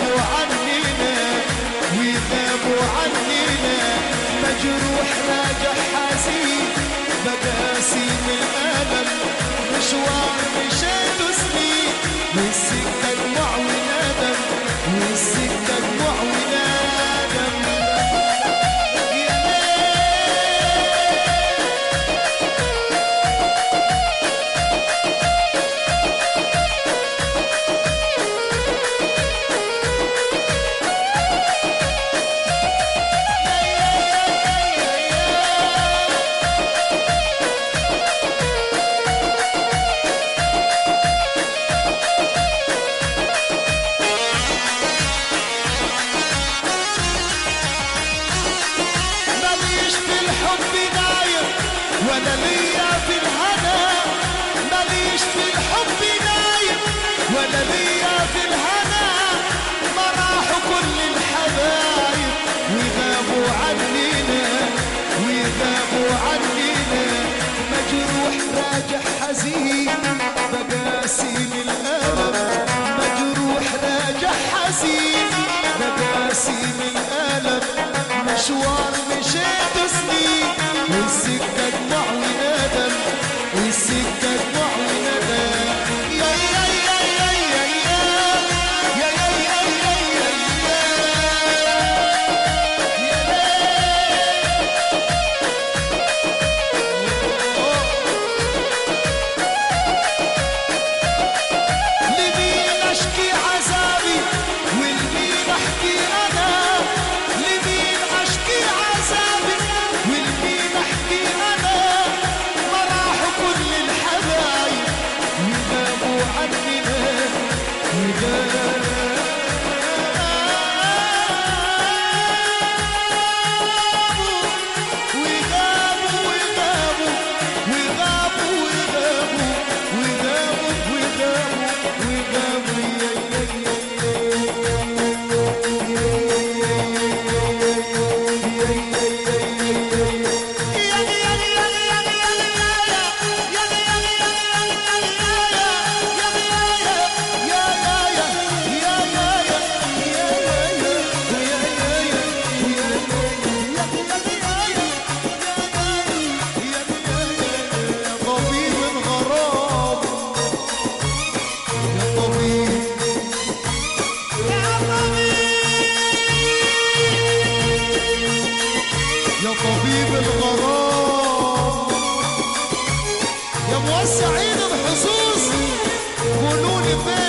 وغابوا عنينا وغابوا عنينا مجروح راجع حزين بقاسيم ليا في الهنا ماليش في الحب نايم ولا ليا يا موسعين بحصوص بنوني فين؟